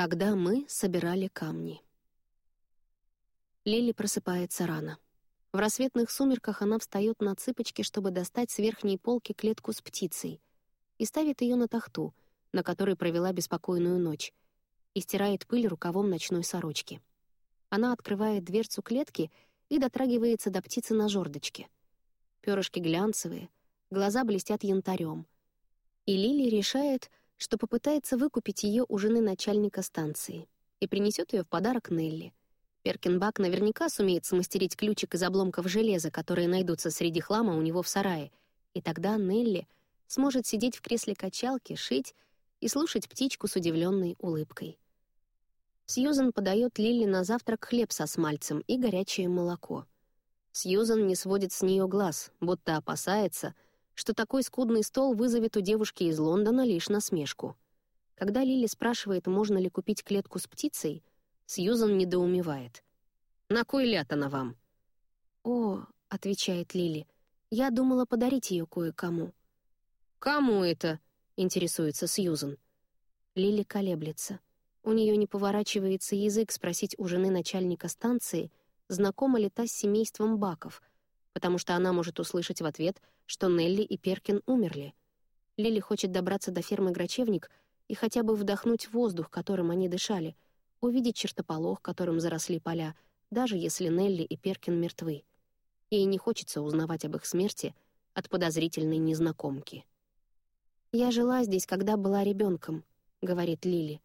Когда мы собирали камни. Лили просыпается рано. В рассветных сумерках она встает на цыпочки, чтобы достать с верхней полки клетку с птицей, и ставит ее на тахту, на которой провела беспокойную ночь, и стирает пыль рукавом ночной сорочки. Она открывает дверцу клетки и дотрагивается до птицы на жердочке. Перышки глянцевые, глаза блестят янтарем. И Лили решает, что попытается выкупить ее у жены начальника станции и принесет ее в подарок Нелли. Перкинбак наверняка сумеет смастерить ключик из обломков железа, которые найдутся среди хлама у него в сарае, и тогда Нелли сможет сидеть в кресле качалки, шить и слушать птичку с удивленной улыбкой. Сьюзан подает Лилли на завтрак хлеб со смальцем и горячее молоко. Сьюзан не сводит с нее глаз, будто опасается — что такой скудный стол вызовет у девушки из Лондона лишь насмешку. Когда Лили спрашивает, можно ли купить клетку с птицей, Сьюзан недоумевает. «На кой ляд она вам?» «О», — отвечает Лили, — «я думала подарить ее кое-кому». «Кому это?» — интересуется Сьюзан. Лили колеблется. У нее не поворачивается язык спросить у жены начальника станции, знакома ли та с семейством Баков, потому что она может услышать в ответ, что Нелли и Перкин умерли. Лили хочет добраться до фермы Грачевник и хотя бы вдохнуть воздух, которым они дышали, увидеть чертополох, которым заросли поля, даже если Нелли и Перкин мертвы. Ей не хочется узнавать об их смерти от подозрительной незнакомки. «Я жила здесь, когда была ребенком, говорит Лили.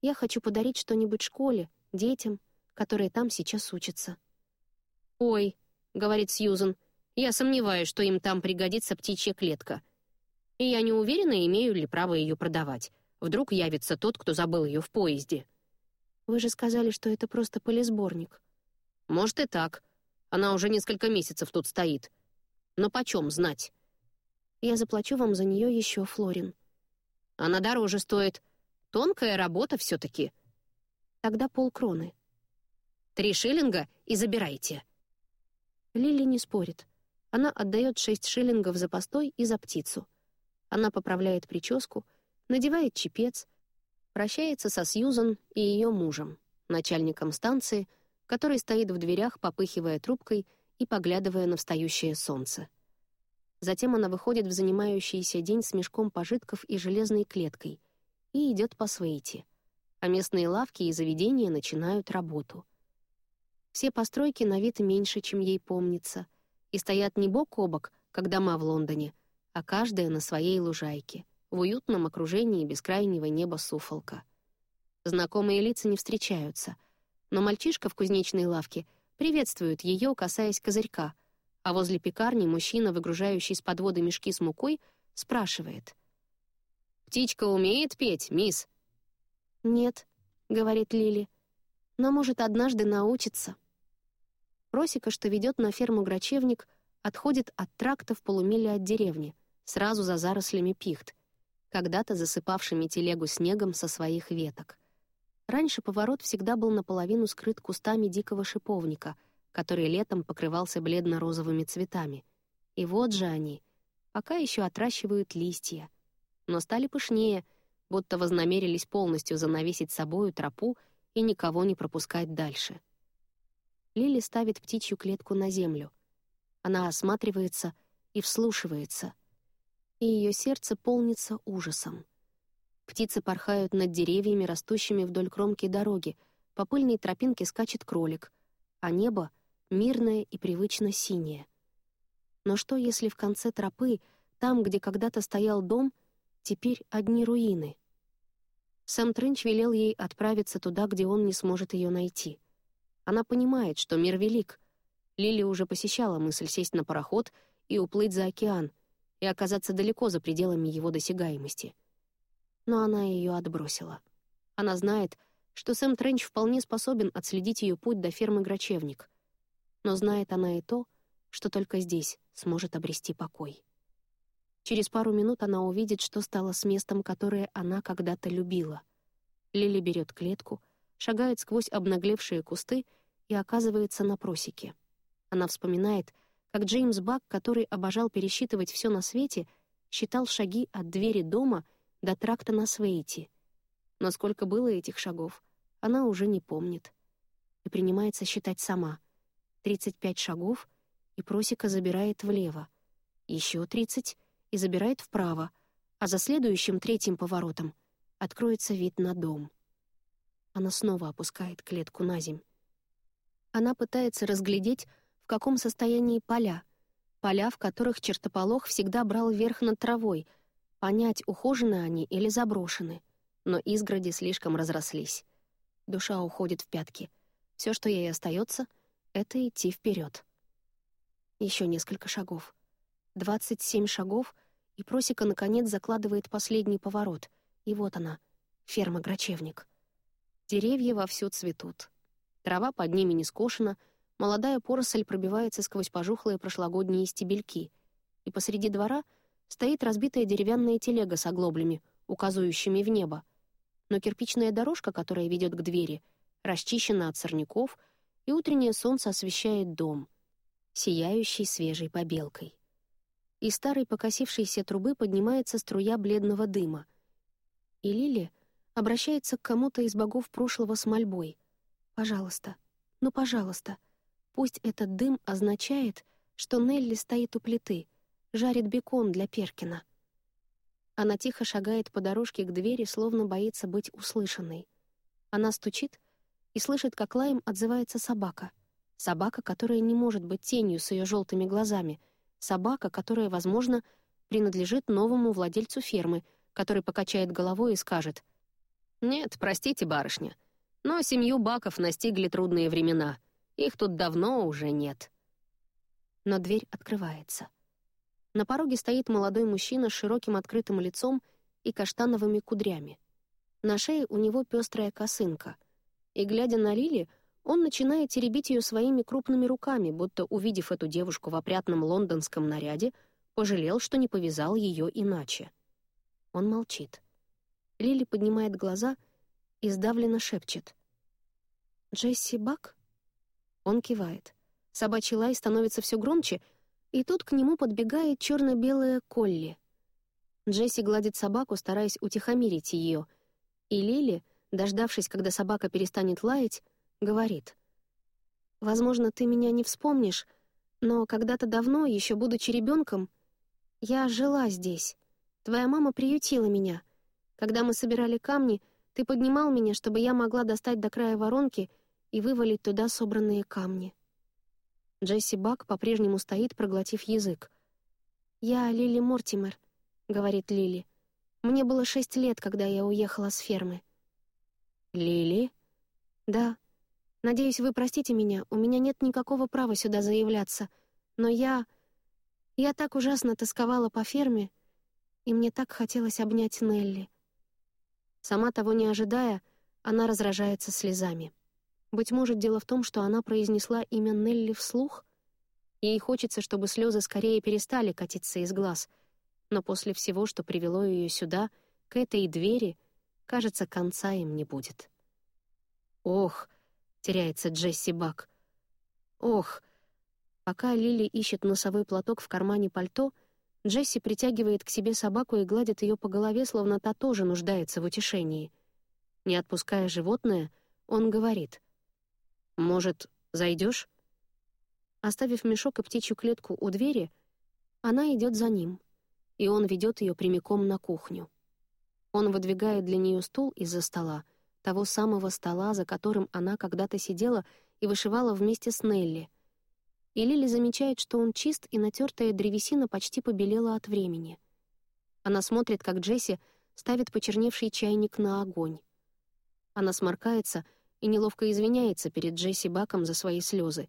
«Я хочу подарить что-нибудь школе, детям, которые там сейчас учатся». «Ой», — говорит Сьюзен. «Я сомневаюсь, что им там пригодится птичья клетка. И я не уверена, имею ли право ее продавать. Вдруг явится тот, кто забыл ее в поезде». «Вы же сказали, что это просто полисборник». «Может и так. Она уже несколько месяцев тут стоит. Но почем знать?» «Я заплачу вам за нее еще, Флорин». «Она дороже стоит. Тонкая работа все-таки». «Тогда полкроны». «Три шиллинга и забирайте». Лили не спорит. Она отдает шесть шиллингов за постой и за птицу. Она поправляет прическу, надевает чепец, прощается со Сьюзан и ее мужем, начальником станции, который стоит в дверях, попыхивая трубкой и поглядывая на встающее солнце. Затем она выходит в занимающийся день с мешком пожитков и железной клеткой и идет по Свейти, а местные лавки и заведения начинают работу — все постройки на вид меньше, чем ей помнится, и стоят не бок о бок, как дома в Лондоне, а каждая на своей лужайке, в уютном окружении бескрайнего неба Суфолка. Знакомые лица не встречаются, но мальчишка в кузнечной лавке приветствует ее, касаясь козырька, а возле пекарни мужчина, выгружающий с подвода мешки с мукой, спрашивает. «Птичка умеет петь, мисс?» «Нет», — говорит Лили, — «но, может, однажды научится». Просека, что ведет на ферму Грачевник, отходит от тракта в полумиле от деревни, сразу за зарослями пихт, когда-то засыпавшими телегу снегом со своих веток. Раньше поворот всегда был наполовину скрыт кустами дикого шиповника, который летом покрывался бледно-розовыми цветами. И вот же они, пока еще отращивают листья. Но стали пышнее, будто вознамерились полностью занавесить собою тропу и никого не пропускать дальше — Лили ставит птичью клетку на землю. Она осматривается и вслушивается. И ее сердце полнится ужасом. Птицы порхают над деревьями, растущими вдоль кромки дороги. По пыльной тропинке скачет кролик, а небо — мирное и привычно синее. Но что, если в конце тропы, там, где когда-то стоял дом, теперь одни руины? Сэм Тренч велел ей отправиться туда, где он не сможет ее найти — она понимает, что мир велик. Лили уже посещала мысль сесть на пароход и уплыть за океан и оказаться далеко за пределами его досягаемости. Но она ее отбросила. Она знает, что Сэм Тренч вполне способен отследить ее путь до фермы Грачевник. Но знает она и то, что только здесь сможет обрести покой. Через пару минут она увидит, что стало с местом, которое она когда-то любила. Лили берет клетку — шагает сквозь обнаглевшие кусты и оказывается на просеке. Она вспоминает, как Джеймс Бак, который обожал пересчитывать все на свете, считал шаги от двери дома до тракта на Свейти. Но сколько было этих шагов, она уже не помнит. И принимается считать сама. 35 шагов, и просека забирает влево. Еще 30 и забирает вправо, а за следующим третьим поворотом откроется вид на дом. Она снова опускает клетку на земь. Она пытается разглядеть, в каком состоянии поля. Поля, в которых чертополох всегда брал верх над травой, понять, ухожены они или заброшены. Но изгороди слишком разрослись. Душа уходит в пятки. Все, что ей остается, это идти вперед. Еще несколько шагов. Двадцать семь шагов, и просека, наконец, закладывает последний поворот. И вот она, ферма-грачевник. Деревья вовсю цветут. Трава под ними не скошена, молодая поросль пробивается сквозь пожухлые прошлогодние стебельки, и посреди двора стоит разбитая деревянная телега с оглоблями, указывающими в небо. Но кирпичная дорожка, которая ведет к двери, расчищена от сорняков, и утреннее солнце освещает дом, сияющий свежей побелкой. Из старой покосившейся трубы поднимается струя бледного дыма. И Лили обращается к кому-то из богов прошлого с мольбой. Пожалуйста, ну, пожалуйста, пусть этот дым означает, что Нелли стоит у плиты, жарит бекон для Перкина. Она тихо шагает по дорожке к двери, словно боится быть услышанной. Она стучит и слышит, как лаем отзывается собака. Собака, которая не может быть тенью с ее желтыми глазами. Собака, которая, возможно, принадлежит новому владельцу фермы, который покачает головой и скажет «Нет, простите, барышня, но семью Баков настигли трудные времена. Их тут давно уже нет. Но дверь открывается. На пороге стоит молодой мужчина с широким открытым лицом и каштановыми кудрями. На шее у него пестрая косынка. И, глядя на Лили, он начинает теребить ее своими крупными руками, будто, увидев эту девушку в опрятном лондонском наряде, пожалел, что не повязал ее иначе. Он молчит. Лили поднимает глаза — и сдавленно шепчет. «Джесси Бак?» Он кивает. Собачий лай становится все громче, и тут к нему подбегает черно белая Колли. Джесси гладит собаку, стараясь утихомирить ее, и Лили, дождавшись, когда собака перестанет лаять, говорит. «Возможно, ты меня не вспомнишь, но когда-то давно, еще будучи ребенком, я жила здесь. Твоя мама приютила меня. Когда мы собирали камни — ты поднимал меня, чтобы я могла достать до края воронки и вывалить туда собранные камни. Джесси Бак по-прежнему стоит, проглотив язык. «Я Лили Мортимер», — говорит Лили. «Мне было шесть лет, когда я уехала с фермы». «Лили?» «Да. Надеюсь, вы простите меня, у меня нет никакого права сюда заявляться. Но я... Я так ужасно тосковала по ферме, и мне так хотелось обнять Нелли. Сама того не ожидая, она разражается слезами. Быть может, дело в том, что она произнесла имя Нелли вслух? Ей хочется, чтобы слезы скорее перестали катиться из глаз, но после всего, что привело ее сюда, к этой двери, кажется, конца им не будет. «Ох!» — теряется Джесси Бак. «Ох!» Пока Лили ищет носовой платок в кармане пальто, Джесси притягивает к себе собаку и гладит ее по голове, словно та тоже нуждается в утешении. Не отпуская животное, он говорит. «Может, зайдешь?» Оставив мешок и птичью клетку у двери, она идет за ним, и он ведет ее прямиком на кухню. Он выдвигает для нее стул из-за стола, того самого стола, за которым она когда-то сидела и вышивала вместе с Нелли — и Лили замечает, что он чист, и натертая древесина почти побелела от времени. Она смотрит, как Джесси ставит почерневший чайник на огонь. Она сморкается и неловко извиняется перед Джесси Баком за свои слезы.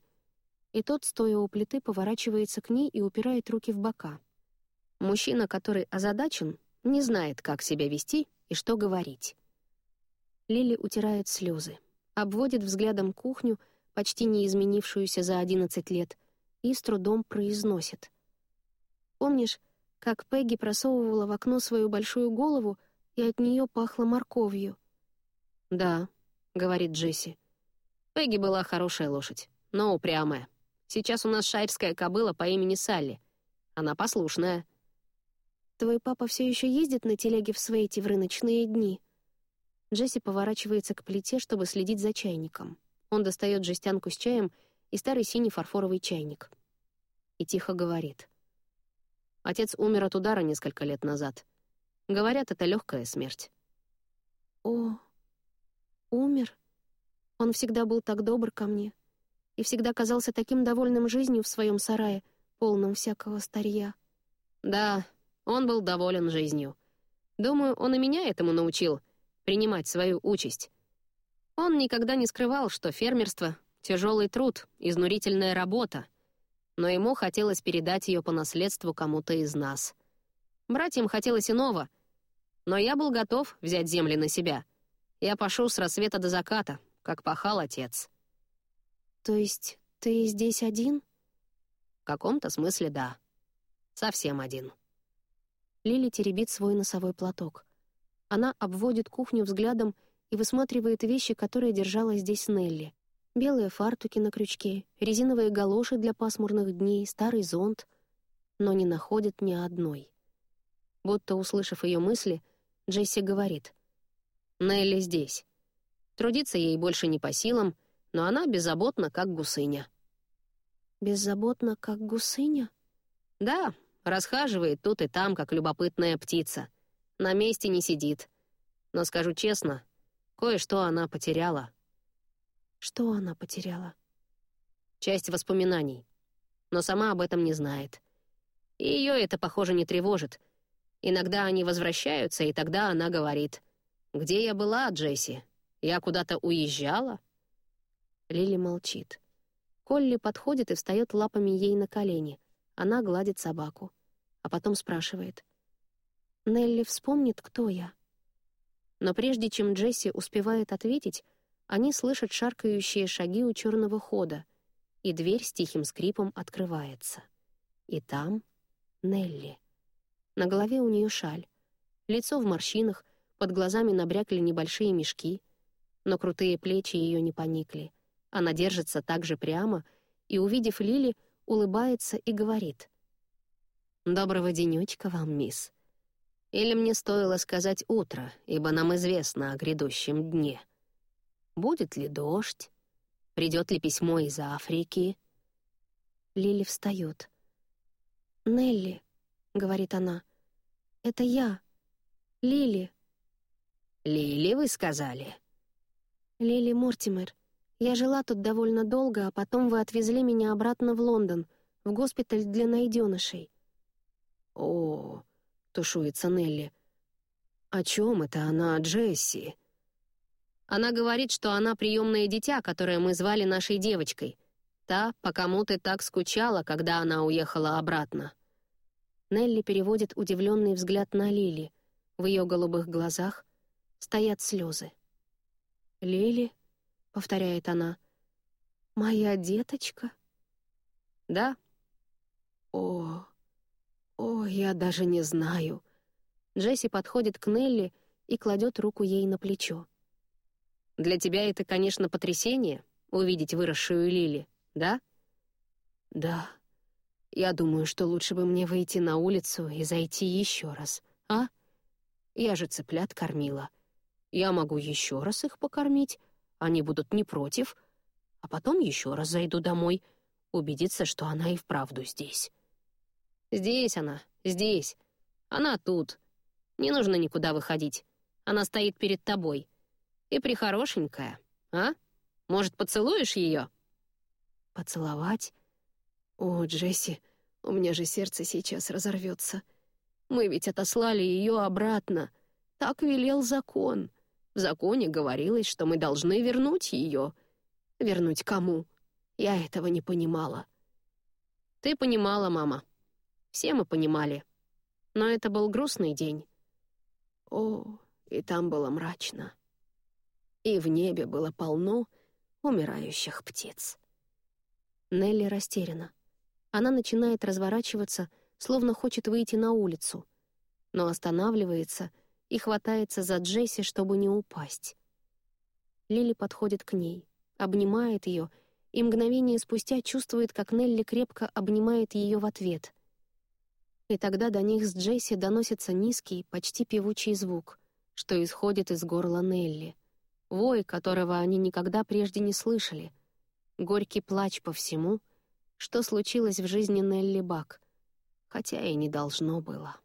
И тот, стоя у плиты, поворачивается к ней и упирает руки в бока. Мужчина, который озадачен, не знает, как себя вести и что говорить. Лили утирает слезы, обводит взглядом кухню — почти не изменившуюся за одиннадцать лет, и с трудом произносит. «Помнишь, как Пегги просовывала в окно свою большую голову, и от нее пахло морковью?» «Да», — говорит Джесси. «Пегги была хорошая лошадь, но упрямая. Сейчас у нас шайрская кобыла по имени Салли. Она послушная». «Твой папа все еще ездит на телеге в Свейте в рыночные дни?» Джесси поворачивается к плите, чтобы следить за чайником. Он достает жестянку с чаем и старый синий фарфоровый чайник. И тихо говорит. Отец умер от удара несколько лет назад. Говорят, это легкая смерть. О, умер? Он всегда был так добр ко мне и всегда казался таким довольным жизнью в своем сарае, полном всякого старья. Да, он был доволен жизнью. Думаю, он и меня этому научил — принимать свою участь. Он никогда не скрывал, что фермерство — тяжелый труд, изнурительная работа, но ему хотелось передать ее по наследству кому-то из нас. Братьям хотелось иного, но я был готов взять земли на себя. Я пошел с рассвета до заката, как пахал отец. «То есть ты здесь один?» «В каком-то смысле да. Совсем один». Лили теребит свой носовой платок. Она обводит кухню взглядом и высматривает вещи, которые держала здесь Нелли. Белые фартуки на крючке, резиновые галоши для пасмурных дней, старый зонт. Но не находит ни одной. Будто, услышав ее мысли, Джесси говорит. «Нелли здесь. Трудиться ей больше не по силам, но она беззаботна, как гусыня». «Беззаботна, как гусыня?» «Да, расхаживает тут и там, как любопытная птица. На месте не сидит. Но скажу честно, кое-что она потеряла». «Что она потеряла?» «Часть воспоминаний. Но сама об этом не знает. И ее это, похоже, не тревожит. Иногда они возвращаются, и тогда она говорит, «Где я была, Джесси? Я куда-то уезжала?» Лили молчит. Колли подходит и встает лапами ей на колени. Она гладит собаку. А потом спрашивает. «Нелли вспомнит, кто я?» Но прежде чем Джесси успевает ответить, они слышат шаркающие шаги у черного хода, и дверь с тихим скрипом открывается. И там Нелли. На голове у нее шаль. Лицо в морщинах, под глазами набрякли небольшие мешки, но крутые плечи ее не поникли — она держится так же прямо и, увидев Лили, улыбается и говорит. «Доброго денечка вам, мисс. Или мне стоило сказать утро, ибо нам известно о грядущем дне. Будет ли дождь? Придет ли письмо из Африки?» Лили встает. «Нелли», — говорит она, — «это я, Лили». «Лили, вы сказали?» «Лили Мортимер. Я жила тут довольно долго, а потом вы отвезли меня обратно в Лондон, в госпиталь для найденышей. О, тушуется Нелли. О чем это она, Джесси? Она говорит, что она приемное дитя, которое мы звали нашей девочкой. Та, по кому ты так скучала, когда она уехала обратно. Нелли переводит удивленный взгляд на Лили. В ее голубых глазах стоят слезы. «Лили?» — повторяет она. «Моя деточка?» «Да». «О, о, я даже не знаю». Джесси подходит к Нелли и кладет руку ей на плечо. «Для тебя это, конечно, потрясение — увидеть выросшую Лили, да?» «Да. Я думаю, что лучше бы мне выйти на улицу и зайти еще раз, а? Я же цыплят кормила. Я могу еще раз их покормить, они будут не против, а потом еще раз зайду домой, убедиться, что она и вправду здесь. Здесь она, здесь. Она тут. Не нужно никуда выходить. Она стоит перед тобой. И прихорошенькая, а? Может, поцелуешь ее? Поцеловать? О, Джесси, у меня же сердце сейчас разорвется. Мы ведь отослали ее обратно. Так велел закон. В законе говорилось, что мы должны вернуть ее. Вернуть кому? Я этого не понимала. Ты понимала, мама. Все мы понимали. Но это был грустный день. О, и там было мрачно. И в небе было полно умирающих птиц. Нелли растеряна. Она начинает разворачиваться, словно хочет выйти на улицу, но останавливается — и хватается за Джесси, чтобы не упасть. Лили подходит к ней, обнимает ее, и мгновение спустя чувствует, как Нелли крепко обнимает ее в ответ. И тогда до них с Джесси доносится низкий, почти певучий звук, что исходит из горла Нелли, вой, которого они никогда прежде не слышали, горький плач по всему, что случилось в жизни Нелли Бак, хотя и не должно было.